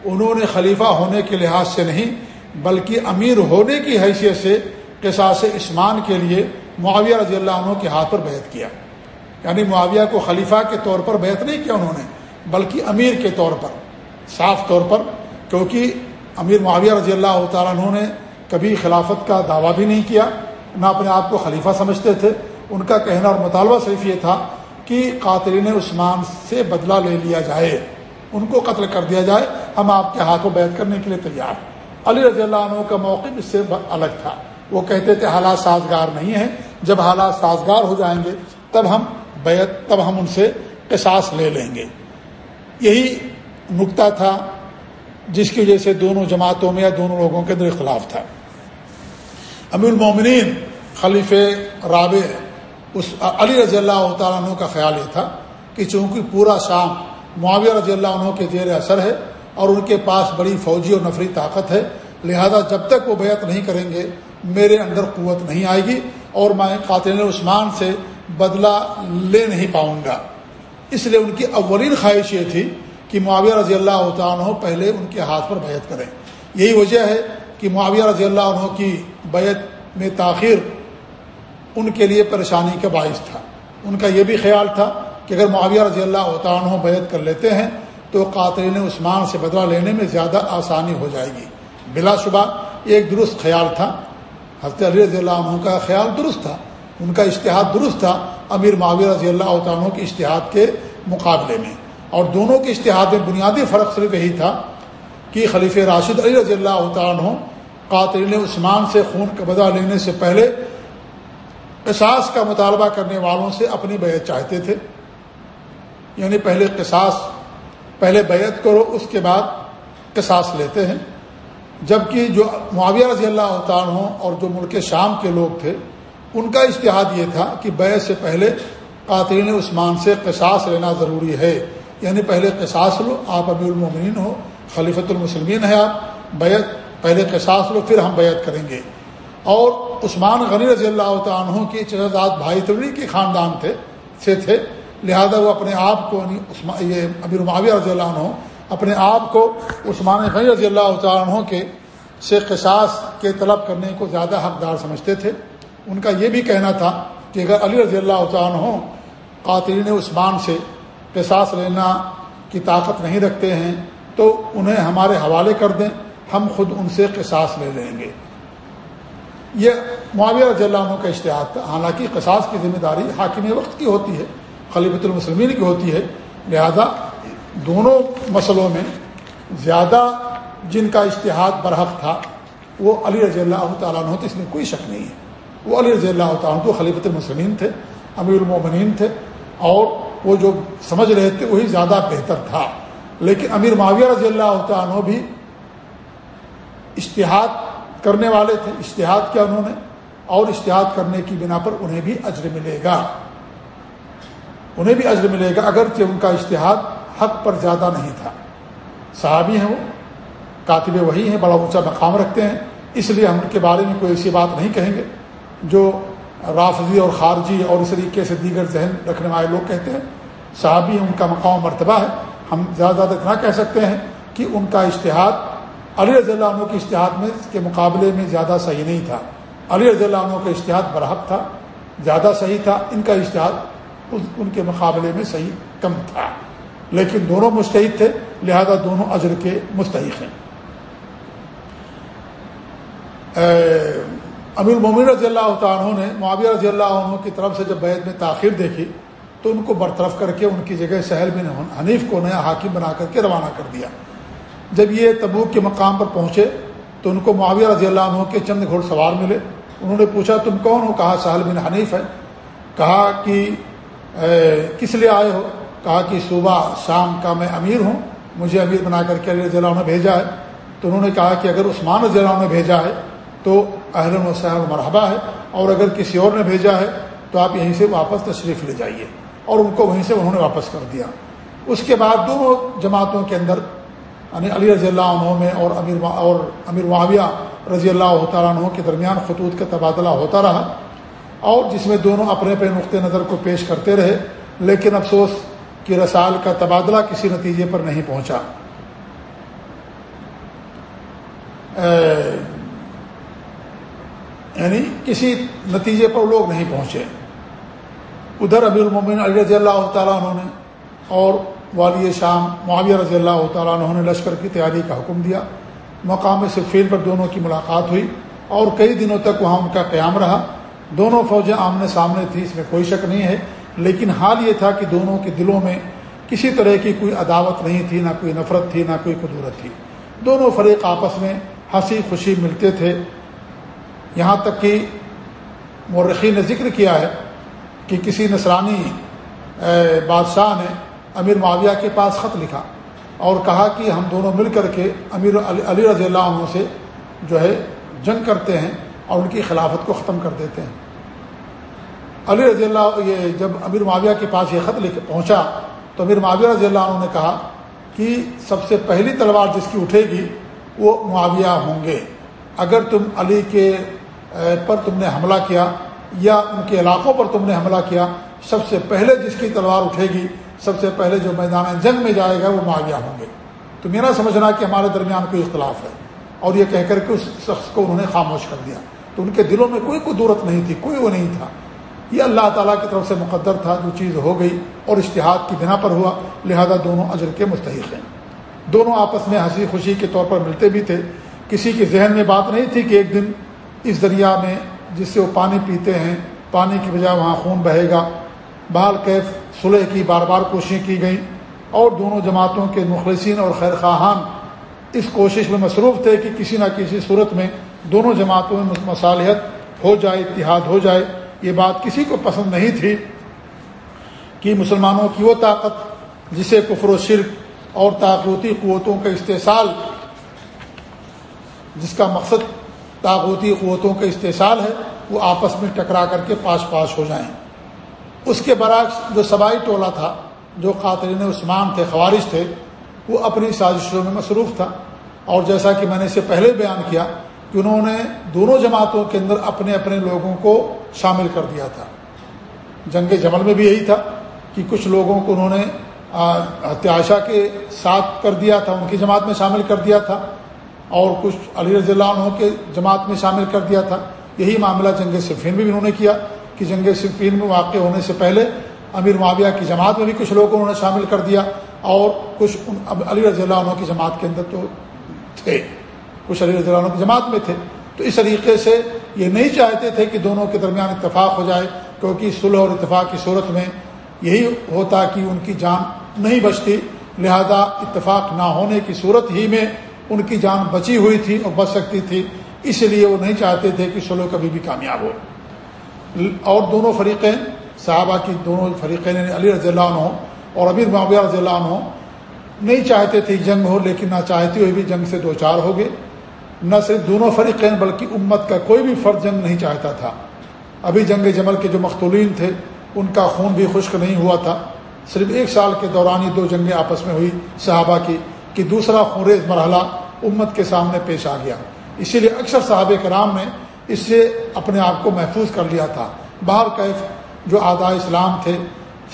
انہوں نے خلیفہ ہونے کے لحاظ سے نہیں بلکہ امیر ہونے کی حیثیت سے قصاص عثمان کے لیے معاویہ رضی اللہ عنہ کے ہاتھ پر بیعت کیا۔ یعنی معاویہ کو خلیفہ کے طور پر بیعت نہیں کیا انہوں نے، بلکہ امیر کے طور پر، صاف طور پر، کیونکہ امیر معاویہ رضی اللہ تعالیٰ عنہ نے کبھی خلافت کا دعویٰ بھی نہیں کیا، نہ اپنے آپ کو خلیفہ سمجھتے تھے۔ ان کا کہنا اور مطالبہ صرف یہ تھا کہ قاتلین عثمان سے بدلہ لے لیا جائے، ان کو قتل کر دیا جائے، ہم آپ کے ہاتھوں بیت کرنے کے لیے تیار۔ ہیں علی رضی اللہ عنہ کا موقف اس سے الگ تھا۔ وہ کہتے تھے، حالات سازگار نہیں ہیں۔ جب حالات سازگار ہو جائیں گے، تب ہم بیت تب ہم ان سے قصاص لے لیں گے۔ یہی نقطہ تھا، جس کی وجہ سے دونوں جماعتوں میں یا دونوں لوگوں کے اندر اختلاف تھا۔ امیر المومنین خلیف رابع، اس علی رضی اللہ تعالیٰ عنہ کا خیال یہ تھا کہ چونکہ پورا شام معاویہ رضی اللہ عنہ کے زیر اثر ہے اور ان کے پاس بڑی فوجی اور نفری طاقت ہے، لہذا جب تک وہ بیعت نہیں کریں گے، میرے اندر قوت نہیں آئے گی اور میں قاتل عثمان سے بدلہ لے نہیں پاؤں گا۔ اس لیے ان کی اولین خواہش یہ تھی کہ معاویہ رضی اللہ عنہ پہلے ان کے ہاتھ پر بیعت کریں۔ یہی وجہ ہے کہ معاویہ رضی اللہ عنہ کی بیعت میں تاخیر ان کے لیے پریشانی کا باعث تھا۔ ان کا یہ بھی خیال تھا کہ اگر معاویہ رضی اللہ عنہ بیعت کر لیتے ہیں تو قاتلین عثمان سے بدلہ لینے میں زیادہ آسانی ہو جائے گی۔ بلا شبہ ایک درست خیال تھا۔ حضرت علی رضی اللہ عنہ کا خیال درست تھا۔ ان کا اشتہاد درست تھا۔ امیر معاویہ رضی اللہ عنہ کے اشتہاد کے مقابلے میں۔ اور دونوں کے اشتہاد میں بنیادی فرق صرف یہی تھا کہ خلیف راشد علی رضی اللہ عنہ قاتل عثمان سے خون کا بدلہ لینے سے پہلے قصاص کا مطالبہ کرنے والوں سے اپنی بیعت چاہتے تھے۔ یعنی پہلے قصاص پہلے بیعت کرو، اس کے بعد قصاص لیتے ہیں۔ جبکہ جو معاویہ رضی اللہ عنہ اور جو ملک شام کے لوگ تھے، ان کا اشتہاد یہ تھا کہ بیعت سے پہلے قاتلین عثمان سے قصاص لینا ضروری ہے۔ یعنی پہلے قصاص لو، آپ ابی المومنین ہو، خلیفۃ المسلمین ہے آپ، بیعت، پہلے قصاص لو، پھر ہم بیعت کریں گے۔ اور عثمان غنی رضی اللہ عنہ کی چزاد بھائی تبری کے خاندان تھے، سے تھے۔ لہذا وہ اپنے آپ کو یعنی یہ ابیر معاویہ رضی اللہ عنہ اپنے آپ کو عثمان غنی رضی اللہ عنہ کے سے قصاص کے طلب کرنے کو زیادہ حقدار سمجھتے تھے۔ ان کا یہ بھی کہنا تھا کہ اگر علی رضی اللہ عنہ قاتلین عثمان سے قصاص لینا کی طاقت نہیں رکھتے ہیں، تو انہیں ہمارے حوالے کر دیں، ہم خود ان سے قصاص لے لیں گے۔ یہ معاویہ رضی اللہ عنہ کا اشتہار تھا۔ حالانکہ قصاص کی ذمہ داری حاکم وقت کی ہوتی ہے۔ خلیفۃ المسلمین کی ہوتی ہے، لہذا دونوں مسئلوں میں زیادہ جن کا اشتہاد برحق تھا، وہ علی رضی اللہ تعالیٰ عنہ تھے، اس میں کوئی شک نہیں ہے۔ وہ علی رضی اللہ تعالیٰ تو خلیفۃ المسلمین تھے، امیر المومنین تھے، اور وہ جو سمجھ رہے تھے، وہی زیادہ بہتر تھا۔ لیکن امیر معاویہ رضی اللہ تعالیٰ بھی اشتہاد کرنے والے تھے اشتہاد کیا انہوں نے، اور اشتہاد کرنے کی بنا پر انہیں بھی اجر ملے گا۔ انہیں بھی اجر ملے گا اگرچہ ان کا اشتہاد حق پر زیادہ نہیں تھا۔ صحابی ہیں وہ، کاتب وہی ہیں، بڑا اونچا مقام رکھتے ہیں۔ اس لیے ہم ان کے بارے میں کوئی ایسی بات نہیں کہیں گے۔ جو رافضی اور خارجی اور اس طریقے سے دیگر ذہن رکھنے والے لوگ کہتے ہیں، صحابی ان کا مقام مرتبہ ہے۔ ہم زیادہ تک نہ کہہ سکتے ہیں کہ ان کا اشتہاد علی رضی اللہ عنہ کے اشتہاد میں کے مقابلے میں زیادہ صحیح نہیں تھا۔ علی رضی اللہ عنہ کا اشتہاد برحق تھا، زیادہ صحیح تھا۔ ان کا اشتہاد ان کے مقابلے میں صحیح کم تھا۔ لیکن دونوں مستحد تھے، لہذا دونوں اجر کے مستحق ہیں۔ امیر مومن رضی اللہ عنہ نے، معاویہ رضی اللہ عنہ کی طرف سے جب بیت میں تاخیر دیکھی، تو ان کو برطرف کر کے ان کی جگہ سہل بن حنیف کو نیا حاکم بنا کر کے روانہ کر دیا۔ جب یہ تبوک کے مقام پر پہنچے، تو ان کو معاویہ رضی اللہ عنہ کے چند گھوڑ سوار ملے۔ انہوں نے پوچھا، تم کون ہو؟ کہا، سہل بن حنیف ہے۔ کہا کہ کس لیے آئے ہو؟ کہا کہ صبح شام کا میں امیر ہوں، مجھے امیر بنا کر کے علی رضی اللہ عنہ بھیجا ہے۔ تو انہوں نے کہا کہ اگر عثمان رضی اللہ عنہ بھیجا ہے، تو اہل و صاحب مرحبہ ہے، اور اگر کسی اور نے بھیجا ہے، تو آپ یہیں سے واپس تشریف لے جائیے۔ اور ان کو وہیں سے انہوں نے واپس کر دیا۔ اس کے بعد دونوں جماعتوں کے اندر یعنی علی رضی اللہ عنہ میں اور امیر اور امیر معاویہ رضی اللہ تعالیٰ عنہ کے درمیان خطوط کا تبادلہ ہوتا رہا۔ اور جس میں دونوں اپنے اپنے نقطۂ نظر کو پیش کرتے رہے، لیکن افسوس کہ رسال کا تبادلہ کسی نتیجے پر نہیں پہنچا۔ یعنی کسی نتیجے پر لوگ نہیں پہنچے۔ ادھر ابی المومن علی رضی اللہ تعالیٰ عنہ نے اور والی شام معاویہ رضی اللہ تعالیٰ عنہ نے لشکر کی تیاری کا حکم دیا۔ مقام صفین پر دونوں کی ملاقات ہوئی اور کئی دنوں تک وہاں ان کا قیام رہا۔ دونوں فوجیں آمنے سامنے تھیں، اس میں کوئی شک نہیں ہے۔ لیکن حال یہ تھا کہ دونوں کے دلوں میں کسی طرح کی کوئی عداوت نہیں تھی، نہ کوئی نفرت تھی، نہ کوئی قدورت تھی۔ دونوں فریق آپس میں ہنسی خوشی ملتے تھے۔ یہاں تک کہ مورخی نے ذکر کیا ہے کہ کسی نصرانی بادشاہ نے امیر معاویہ کے پاس خط لکھا اور کہا کہ ہم دونوں مل کر کے امیر علی رضی اللہ عنہ سے جو ہے جنگ کرتے ہیں اور ان کی خلافت کو ختم کر دیتے ہیں۔ علی رضی اللہ یہ جب امیر معاویہ کے پاس یہ خط لکھ پہنچا، تو امیر معاویہ رضی اللہ عنہ نے کہا کہ سب سے پہلی تلوار جس کی اٹھے گی، وہ معاویہ ہوں گے۔ اگر تم علی کے پر تم نے حملہ کیا یا ان کے علاقوں پر تم نے حملہ کیا، سب سے پہلے جس کی تلوار اٹھے گی، سب سے پہلے جو میدان جنگ میں جائے گا، وہ معاویہ ہوں گے۔ تو میرا سمجھنا کہ ہمارے درمیان کوئی اختلاف ہے۔ اور یہ کہہ کر کے اس شخص کو انہوں نے خاموش کر دیا۔ تو ان کے دلوں میں کوئی قدورت نہیں تھی، کوئی وہ نہیں تھا۔ یہ اللہ تعالیٰ کی طرف سے مقدر تھا، جو چیز ہو گئی اور اشتہاد کی بنا پر ہوا، لہذا دونوں اجر کے مستحق ہیں۔ دونوں آپس میں ہنسی خوشی کے طور پر ملتے بھی تھے۔ کسی کے ذہن میں بات نہیں تھی کہ ایک دن اس دریا میں جس سے وہ پانی پیتے ہیں، پانی کی بجائے وہاں خون بہے گا۔ بال کیف صلح کی بار بار کوششیں کی گئیں اور دونوں جماعتوں کے مخلصین اور خیر خواہان اس کوشش میں مصروف تھے کہ کسی نہ کسی صورت میں دونوں جماعتوں میں مصالحت ہو جائے، اتحاد ہو جائے۔ یہ بات کسی کو پسند نہیں تھی کہ مسلمانوں کی وہ طاقت جسے کفر و شرک اور طاقوتی قوتوں کا استحصال جس کا مقصد طاقوتی قوتوں کا استحصال ہے، وہ آپس میں ٹکرا کر کے پاس پاس ہو جائیں۔ اس کے برعکس جو سبائی ٹولہ تھا، جو قاتلین عثمان تھے خوارش تھے، وہ اپنی سازشوں میں مصروف تھا۔ اور جیسا کہ میں نے اسے پہلے بیان کیا کہ انہوں نے دونوں جماعتوں کے اندر اپنے اپنے لوگوں کو شامل کر دیا تھا۔ جنگ جمل میں بھی یہی تھا کہ کچھ لوگوں کو انہوں نے ہتیاشا کے ساتھ کر دیا تھا، ان کی جماعت میں شامل کر دیا تھا، اور کچھ علی رضی اللہ عنہ کے جماعت میں شامل کر دیا تھا۔ یہی معاملہ جنگ صفین میں بھی انہوں نے کیا کہ جنگ صفین میں واقع ہونے سے پہلے امیر معاویہ کی جماعت میں بھی کچھ لوگوں نے شامل کر دیا اور کچھ علی رضی اللہ عنہ کی جماعت کے اندر تو تھے۔ کچھ علی رضی اللہ عنہ کی جماعت میں تھے۔ تو اس طریقے سے یہ نہیں چاہتے تھے کہ دونوں کے درمیان اتفاق ہو جائے، کیونکہ صلح اور اتفاق کی صورت میں یہی ہوتا کہ ان کی جان نہیں بچتی، لہذا اتفاق نہ ہونے کی صورت ہی میں ان کی جان بچی ہوئی تھی اور بچ سکتی تھی۔ اس لیے وہ نہیں چاہتے تھے کہ صلح کبھی بھی کامیاب ہو۔ اور دونوں فریقین، صحابہ کی دونوں فریقین یعنی علی رضی اللہ عنہ اور امیر معاویہ رضی اللہ عنہ، نہیں چاہتے تھے جنگ ہو، لیکن نہ چاہتے ہوئے بھی جنگ سے دو چار ہو گئے۔ نہ صرف دونوں فریقین بلکہ امت کا کوئی بھی فرد جنگ نہیں چاہتا تھا۔ ابھی جنگ جمل کے جو مختولین تھے، ان کا خون بھی خشک نہیں ہوا تھا۔ صرف ایک سال کے دوران ہی دو جنگیں آپس میں ہوئی صحابہ کی کہ دوسرا خونریز مرحلہ امت کے سامنے پیش آ گیا۔ اسی لیے اکثر صحابہ کرام نے اس سے اپنے آپ کو محفوظ کر لیا تھا۔ باہر کیف جو آدھا اسلام تھے،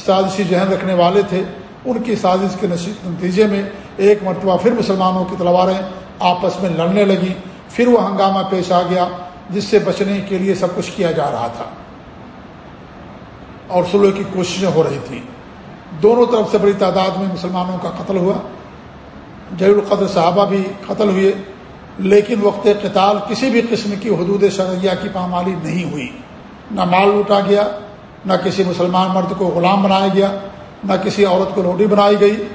سازشی ذہن رکھنے والے تھے، ان کی سازش کے نتیجے میں ایک مرتبہ پھر مسلمانوں کی تلواریں آپس میں لڑنے لگیں پھر وہ ہنگامہ پیش آ گیا، جس سے بچنے کے لیے سب کچھ کیا جا رہا تھا۔ اور سلو کی کوششیں ہو رہی تھیں۔ دونوں طرف سے بڑی تعداد میں مسلمانوں کا قتل ہوا۔ جہیر القدر صحابہ بھی قتل ہوئے، لیکن وقت قتال کسی بھی قسم کی حدود شرعیہ کی پامالی نہیں ہوئی۔ نہ مال لوٹا گیا، نہ کسی مسلمان مرد کو غلام بنایا گیا، نہ کسی عورت کو روٹی بنائی گئی۔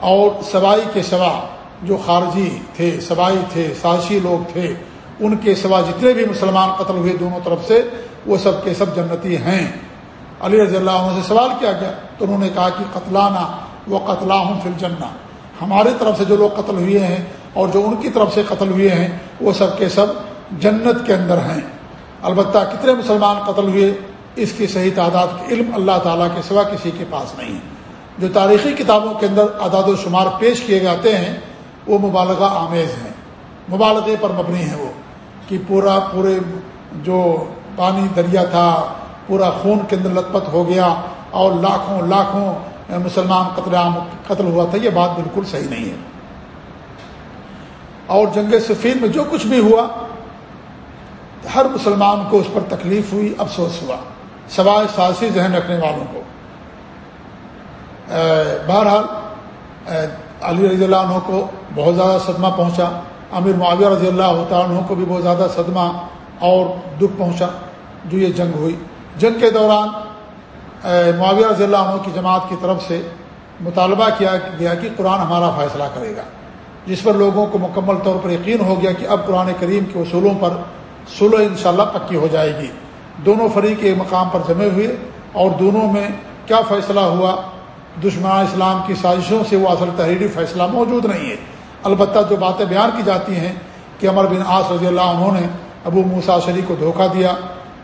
اور سوائی کے سوا جو خارجی تھے سوائی تھے، سازشی لوگ تھے، ان کے سوا جتنے بھی مسلمان قتل ہوئے دونوں طرف سے، وہ سب کے سب جنتی ہیں۔ علی رضی اللہ عنہ سے سوال کیا گیا؟ تو انہوں نے کہا کہ قتلانہ وہ قتلہ ہوں پھر جنہ ہمارے طرف سے جو لوگ قتل ہوئے ہیں اور جو ان کی طرف سے قتل ہوئے ہیں، وہ سب کے سب جنت کے اندر ہیں۔ البتہ کتنے مسلمان قتل ہوئے، اس کی صحیح تعداد کے علم اللہ تعالیٰ کے سوا کسی کے پاس نہیں۔ ہے جو تاریخی کتابوں کے اندر اعداد و شمار پیش کیے جاتے ہیں وہ مبالغہ آمیز ہیں۔ مبالغے پر مبنی ہیں وہ کہ پورا پورے جو پانی دریا تھا، پورا خون کے اندر لت پت ہو گیا اور لاکھوں لاکھوں مسلمان قتل عام قتل ہوا تھا، یہ بات بالکل صحیح نہیں ہے۔ اور جنگ سفین میں جو کچھ بھی ہوا، ہر مسلمان کو اس پر تکلیف ہوئی، افسوس ہوا۔ سوائے سازی ذہن رکھنے والوں کو۔ بہرحال علی رضی اللہ عنہ کو بہت زیادہ صدمہ پہنچا، امیر معاویہ رضی اللہ عنہ کو بھی بہت زیادہ صدمہ اور دکھ پہنچا جو یہ جنگ ہوئی۔ جنگ کے دوران معاویہ رضی اللہ عنہ کی جماعت کی طرف سے مطالبہ کیا گیا کہ قرآن ہمارا فیصلہ کرے گا، جس پر لوگوں کو مکمل طور پر یقین ہو گیا کہ اب قرآن کریم کے اصولوں پر سلو انشاءاللہ پکی ہو جائے گی۔ دونوں فریق ایک مقام پر جمے ہوئے اور دونوں میں کیا فیصلہ ہوا دشمن اسلام کی سازشوں سے وہ اصل تحریری فیصلہ موجود نہیں ہے۔ البتہ جو باتیں بیان کی جاتی ہیں کہ عمر بن آس رضی اللہ عنہ نے ابو موسا شریف کو دھوکہ دیا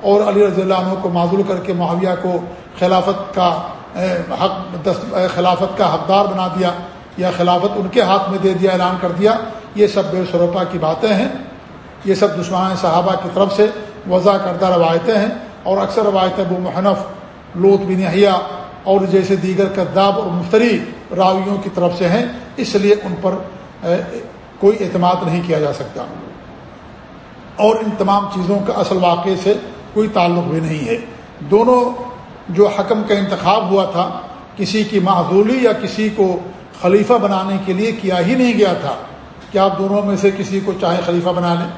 اور علی رضی اللہ عنہ کو معذول کر کے معاویہ کو خلافت کا حق خلافت کا حقدار بنا دیا یا خلافت ان کے ہاتھ میں دے دیا، اعلان کر دیا، یہ سب بے سروپا کی باتیں ہیں۔ یہ سب دشمان صحابہ کی طرف سے وضع کردہ روایتیں ہیں اور اکثر روایتیں ابو محنف لوت بن حیا اور جیسے دیگر کرداب اور مفتری راویوں کی طرف سے ہیں، اس لیے ان پر کوئی اعتماد نہیں کیا جا سکتا۔ اور ان تمام چیزوں کا اصل واقعے سے کوئی تعلق بھی نہیں ہے۔ دونوں جو حکم کا انتخاب ہوا تھا، کسی کی معذولی یا کسی کو خلیفہ بنانے کے لیے کیا ہی نہیں گیا تھا۔ کہ آپ دونوں میں سے کسی کو چاہے خلیفہ بنا لیں؟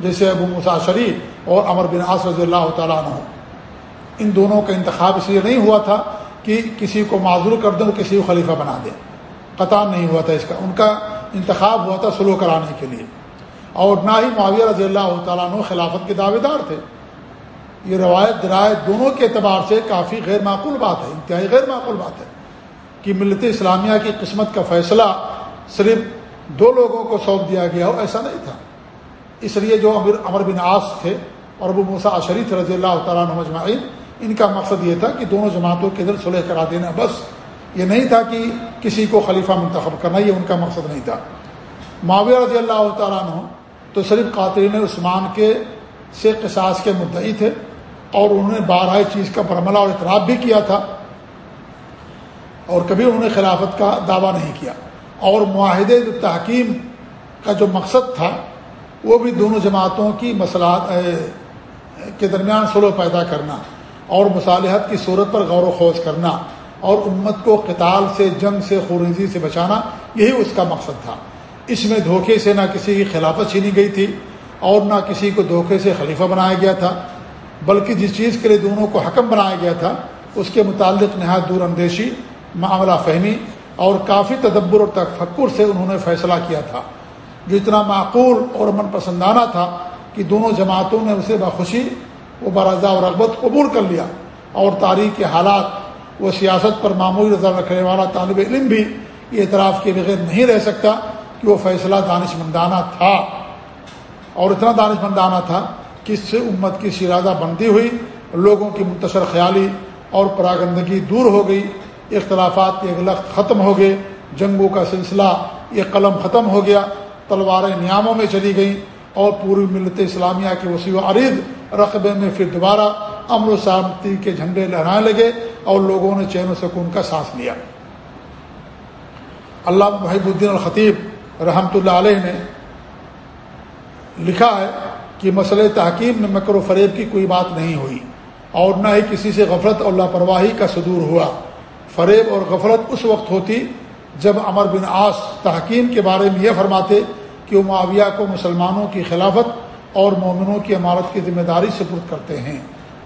جیسے ابو مسا شریف اور امر بن آس رضی اللہ تعالیٰ عنہ۔ ان دونوں کا انتخاب اس لیے نہیں ہوا تھا کہ کسی کو معذور کر دیں اور کسی کو خلیفہ بنا دیں۔ قطع نہیں ہوا تھا اس کا۔ ان کا انتخاب ہوا تھا سلو کرانے کے لیے۔ اور نہ ہی معاویہ رضی اللہ تعالیٰ عنہ خلافت کے دعوے دار تھے۔ یہ روایت درایت دونوں کے اعتبار سے کافی غیر معقول بات ہے، انتہائی غیر معقول بات ہے کہ ملت اسلامیہ کی قسمت کا فیصلہ صرف دو لوگوں کو سونپ دیا گیا ہو، ایسا نہیں تھا۔ اس لیے جو امر امر بن آس تھے اور ابو موسا شریف رضی اللہ تعالیٰ مجمعین ان کا مقصد یہ تھا کہ دونوں جماعتوں کے ادھر صلح کرا دینا، بس یہ نہیں تھا کہ کسی کو خلیفہ منتخب کرنا، یہ ان کا مقصد نہیں تھا۔ معاویہ رضی اللہ تعالیٰ عنہ تو صرف قاترین عثمان کے سے قصاص کے مدعی تھے اور انہوں نے بارہ چیز کا برملہ اور اطراف بھی کیا تھا اور کبھی انہوں نے خلافت کا دعویٰ نہیں کیا۔ اور معاہدے تحکیم کا جو مقصد تھا، وہ بھی دونوں جماعتوں کی مسئلات کے درمیان سلو پیدا کرنا۔ اور مصالحت کی صورت پر غور و خوض کرنا اور امت کو قتال سے، جنگ سے خوریزی سے بچانا، یہی اس کا مقصد تھا۔ اس میں دھوکے سے نہ کسی کی خلافت چھینی گئی تھی اور نہ کسی کو دھوکے سے خلیفہ بنایا گیا تھا، بلکہ جس چیز کے لیے دونوں کو حکم بنایا گیا تھا، اس کے متعلق نہایت دور اندیشی، معاملہ فہمی اور کافی تدبر اور تفکر سے انہوں نے فیصلہ کیا تھا۔ جو اتنا معقول اور من پسندانہ تھا کہ دونوں جماعتوں نے اسے بخوشی و برضا و رغبت قبول کر لیا اور تاریخ کے حالات وہ سیاست پر معمولی رضا رکھنے والا طالب علم بھی یہ اعتراف کے بغیر نہیں رہ سکتا کہ وہ فیصلہ دانش مندانہ تھا۔ اور اتنا دانش مندانہ تھا کہ اس سے امت کی شرادہ بنتی ہوئی، لوگوں کی منتشر خیالی اور پراگندگی دور ہو گئی، اختلافات کے اغلق ختم ہو گئے، جنگوں کا سلسلہ یہ قلم ختم ہو گیا، تلواریں نیاموں میں چلی گئیں اور پوری ملت اسلامیہ کے وسیع و عرید رقبے میں پھر دوبارہ امن و سلامتی کے جھنڈے لہرانے لگے اور لوگوں نے چین و سکون کا سانس لیا۔ اللہ محب الدین الخطیب رحمۃ اللہ علیہ نے لکھا ہے کہ مسئلہ تحکیم میں مکر و فریب کی کوئی بات نہیں ہوئی اور نہ ہی کسی سے غفلت اور لاپرواہی کا صدور ہوا۔ فریب اور غفلت اس وقت ہوتی جب امر بن آس تحکیم کے بارے میں یہ فرماتے کہ وہ معاویہ کو مسلمانوں کی خلافت اور مومنوں کی عمارت کی ذمہ داری سپرد کرتے ہیں۔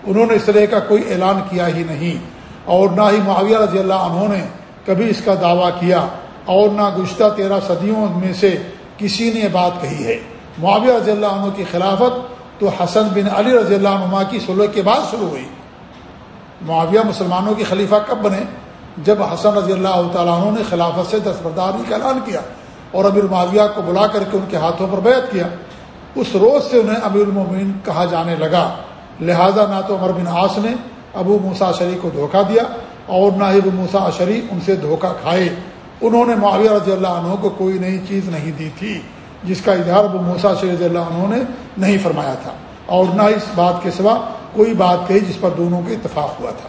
انہوں نے اس طرح کا کوئی اعلان کیا ہی نہیں۔ اور نہ ہی معاویہ رضی اللہ عنہ نے کبھی اس کا دعویٰ کیا۔ اور نہ گزشتہ تیرہ صدیوں میں سے کسی نے بات کہی ہے۔ معاویہ رضی اللہ عنہ کی خلافت تو حسن بن علی رضی اللہ عنہ کی سلو کے بعد شروع ہوئی۔ معاویہ مسلمانوں کی خلیفہ کب بنے؟ جب حسن رضی اللہ تعالیٰ عنہ نے خلافت سے دستبرداری کا اعلان کیا اور امیر معاویہ کو بلا کر کے ان کے ہاتھوں پر بیعت کیا۔ اس روز سے انہیں امیر المومن کہا جانے لگا۔ لہذا نہ تو عمر بن عاص نے ابو موسا شری کو دھوکہ دیا اور نہ ہی ابو موسا شری ان سے دھوکہ کھائے۔ انہوں نے معاویہ رضی اللہ عنہ کو کوئی نئی چیز نہیں دی تھی، جس کا اظہار ابو موسا شری رضی اللہ عنہ نے نہیں فرمایا تھا۔ اور نہ اس بات کے سوا کوئی بات کہی جس پر دونوں کے اتفاق ہوا تھا۔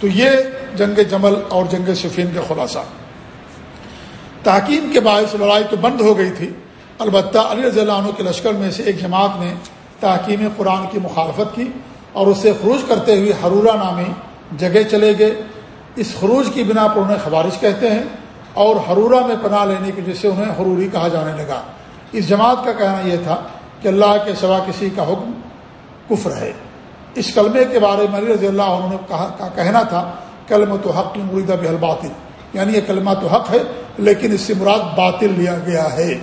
تو یہ جنگ جمل اور جنگ شفین کا خلاصہ۔ تحکیم کے باعث لڑائی تو بند ہو گئی تھی۔ البتہ علی رضی اللہ عنہ کے لشکر میں سے ایک جماعت نے تحکیم قرآن کی مخالفت کی اور اسے خروج کرتے ہوئے حرورہ نامی جگہ چلے گئے۔ اس خروج کی بنا پر انہیں خوارش کہتے ہیں اور حرورہ میں پناہ لینے کی وجہ سے انہیں حروری کہا جانے لگا۔ اس جماعت کا کہنا یہ تھا کہ اللہ کے سوا کسی کا حکم کفر ہے۔ اس کلمے کے بارے میں علی رضی اللہ عنہ نے کہا کہنا تھا کلم تو حق مریدہ بحل باطل۔ یعنی یہ کلمہ تو حق ہے، لیکن اس سے مراد باطل لیا گیا ہے۔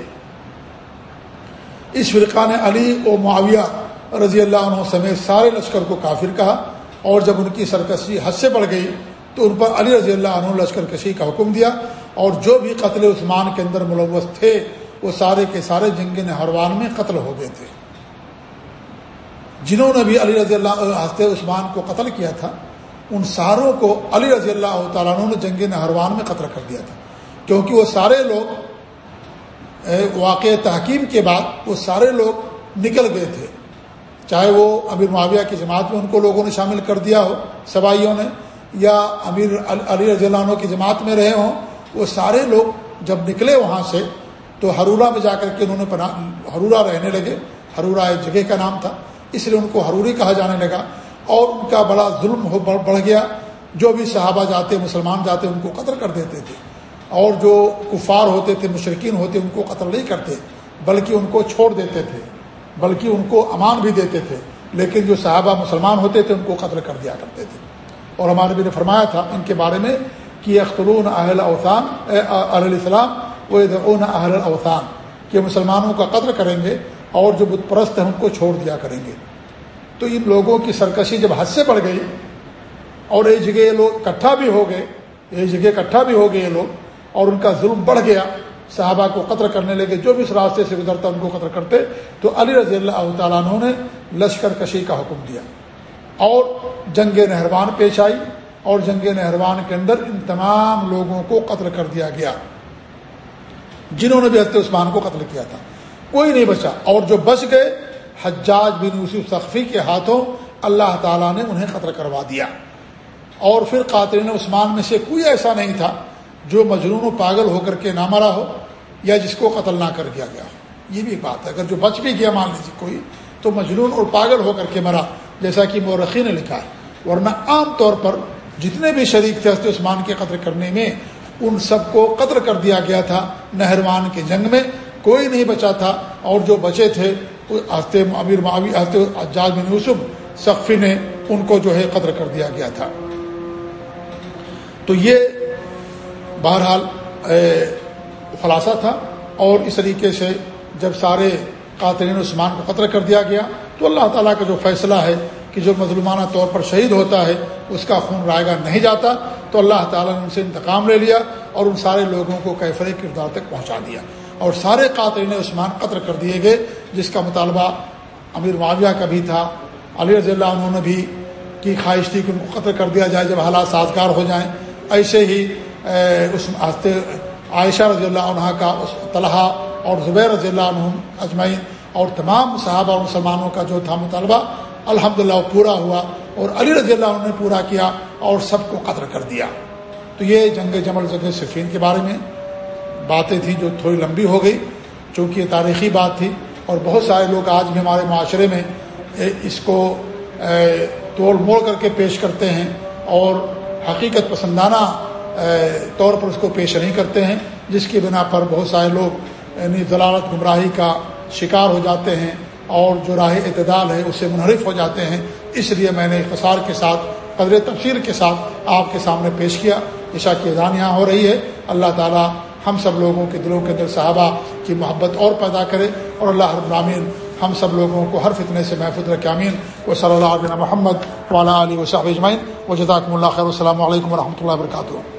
اس فرقہ نے علی و معاویہ رضی اللہ عنہ سمیت سارے لشکر کو کافر کہا اور جب ان کی سرکشی حد سے بڑھ گئی تو ان پر علی رضی اللہ عنہ لشکر کشی کا حکم دیا اور جو بھی قتل عثمان کے اندر ملوث تھے وہ سارے کے سارے جنگ نہروان میں قتل ہو گئے تھے۔ جنہوں نے بھی علی رضی اللہ ہنستے عثمان کو قتل کیا تھا، ان ساروں کو علی رضی اللہ تعالیٰ عنہ نے جنگ نہروان میں قتل کر دیا تھا۔ کیونکہ وہ سارے لوگ واقع تحکیم کے بعد وہ سارے لوگ نکل گئے تھے۔ چاہے وہ امیر معاویہ کی جماعت میں ان کو لوگوں نے شامل کر دیا ہو سوائیوں نے، یا امیر علی رضی اللہ عنہ کی جماعت میں رہے ہوں، وہ سارے لوگ جب نکلے وہاں سے تو ہرورا میں جا کر کے انہوں نے پناہ ہرورا رہنے لگے۔ ہرورا ایک جگہ کا نام تھا، اس لیے ان کو ہروری کہا جانے لگا۔ اور ان کا بڑا ظلم ہو بڑھ گیا۔ جو بھی صحابہ جاتے، مسلمان جاتے، ان کو قتل کر دیتے تھے۔ اور جو کفار ہوتے تھے مشرقین ہوتے، ان کو قتل نہیں کرتے، بلکہ ان کو چھوڑ دیتے تھے، بلکہ ان کو امان بھی دیتے تھے۔ لیکن جو صحابہ مسلمان ہوتے تھے، ان کو قتل کر دیا کرتے تھے۔ اور ہمارے بھی نے فرمایا تھا ان کے بارے میں کہ اختلون اہل اوسان علیہ السلام وہ اون اہل اوسان کہ مسلمانوں کا قتل کریں گے اور جو بت پرست ہیں، ان کو چھوڑ دیا کریں گے۔ تو ان لوگوں کی سرکشی جب حد سے پڑ گئی اور ایک جگہ یہ لوگ اکٹھا بھی ہو گئے، ایک جگہ اکٹھا بھی ہو گئے یہ لوگ اور ان کا ظلم بڑھ گیا، صحابہ کو قتل کرنے لگے، جو بھی اس راستے سے گزرتا ان کو قتل کرتے، تو علی رضی اللہ تعالیٰ عنہ نے لشکر کشی کا حکم دیا۔ اور جنگ نہروان پیش آئی، اور جنگ نہروان کے اندر ان تمام لوگوں کو قتل کر دیا گیا، جنہوں نے بھی حضرت عثمان کو قتل کیا تھا۔ کوئی نہیں بچا۔ اور جو بچ گئے، حجاج بن یوسف سخفی کے ہاتھوں اللہ تعالیٰ نے انہیں قتل کروا دیا۔ اور پھر قاتل عثمان میں سے کوئی ایسا نہیں تھا جو مجنون و پاگل ہو کر کے نہ مرا ہو یا جس کو قتل نہ کر دیا گیا ہو، یہ بھی بات ہے۔ اگر جو بچ بھی گیا، مان لیجیے کوئی، تو مجنون اور پاگل ہو کر کے مرا، جیسا کہ مورخی نے لکھا ہے۔ ورنہ عام طور پر جتنے بھی شریک تھے حضرت عثمان کے قتل کرنے میں، ان سب کو قتل کر دیا گیا تھا نہروان کے جنگ میں۔ کوئی نہیں بچا تھا۔ اور جو بچے تھے امیر معاوی اجاز بن یوسف سقفی نے ان کو جو ہے قدر کر دیا گیا تھا۔ تو یہ بہرحال خلاصہ تھا اور اس طریقے سے جب سارے قاتلین عثمان کو قطر کر دیا گیا تو اللہ تعالیٰ کا جو فیصلہ ہے کہ جو مظلومانہ طور پر شہید ہوتا ہے، اس کا خون رائے گا نہیں جاتا، تو اللہ تعالیٰ نے ان سے انتقام لے لیا اور ان سارے لوگوں کو کیفر کردار تک پہنچا دیا۔ اور سارے قاتلین عثمان قطر کر دیے گئے، جس کا مطالبہ امیر معاویہ کا بھی تھا۔ علی رضی اللہ عنہ نے بھی کی خواہش تھی کہ ان کو قتل کر دیا جائے جب حالات سازگار ہو جائیں۔ ایسے ہی اس عائشہ رضی اللہ عنہ کا طلحہ اور زبیر رضی اللہ عنہ اجمعین اور تمام صحابہ اور مسلمانوں کا جو تھا مطالبہ الحمد للہ پورا ہوا اور علی رضی اللہ عنہ نے پورا کیا اور سب کو قتل کر دیا۔ تو یہ جنگ جمل جنگ صفین کے بارے میں باتیں تھیں جو تھوڑی لمبی ہو گئی، چونکہ یہ تاریخی بات تھی اور بہت سارے لوگ آج بھی ہمارے معاشرے میں اس کو توڑ موڑ کر کے پیش کرتے ہیں اور حقیقت پسندانہ طور پر اس کو پیش نہیں کرتے ہیں، جس کی بنا پر بہت سارے لوگ یعنی ضلالت گمراہی کا شکار ہو جاتے ہیں اور جو راہ اعتدال ہے، اس سے منحرف ہو جاتے ہیں۔ اس لیے میں نے اختصار کے ساتھ، قدر تفصیل کے ساتھ آپ کے سامنے پیش کیا۔ عشاء کی اذان یہاں ہو رہی ہے۔ اللہ تعالیٰ ہم سب لوگوں کے دلوں کے اندر صحابہ کی محبت اور پیدا کرے اور اللہ ابرامین ہم سب لوگوں کو ہر فتنے سے محفوظ رکھ امین و صلی اللہ علیہ محمد والا علیہ وصحب اجمعین۔ و جزاکم اللہ خیر۔ السلام علیکم و رحمۃ اللہ وبرکاتہ۔